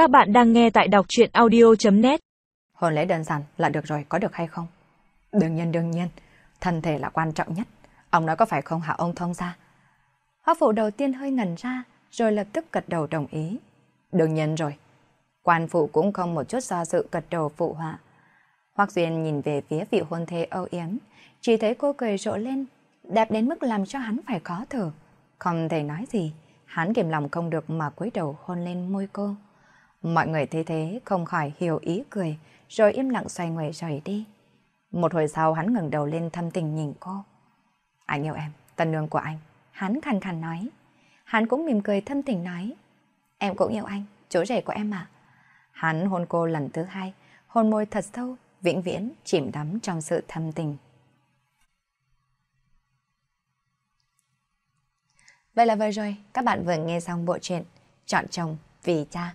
Các bạn đang nghe tại đọc chuyện audio.net Hôn lễ đơn giản là được rồi, có được hay không? Đương nhiên, đương nhiên, thân thể là quan trọng nhất. Ông nói có phải không hả ông thông ra? Hoa phụ đầu tiên hơi ngần ra, rồi lập tức gật đầu đồng ý. Đương nhiên rồi. Quan phụ cũng không một chút do dự gật đầu phụ họa. Hoác Duyên nhìn về phía vị hôn thê âu yếm, chỉ thấy cô cười rộ lên, đẹp đến mức làm cho hắn phải khó thở. Không thể nói gì, hắn kiềm lòng không được mà cúi đầu hôn lên môi cô. Mọi người thấy thế không khỏi hiểu ý cười, rồi im lặng xoay người rời đi. Một hồi sau hắn ngẩng đầu lên thâm tình nhìn cô. Anh yêu em, tân nương của anh. Hắn khàn khàn nói. Hắn cũng mỉm cười thâm tình nói. Em cũng yêu anh, chỗ rể của em ạ Hắn hôn cô lần thứ hai, hôn môi thật sâu, vĩnh viễn chìm đắm trong sự thâm tình. Vậy là vừa rồi, các bạn vừa nghe xong bộ truyện Chọn chồng vì cha.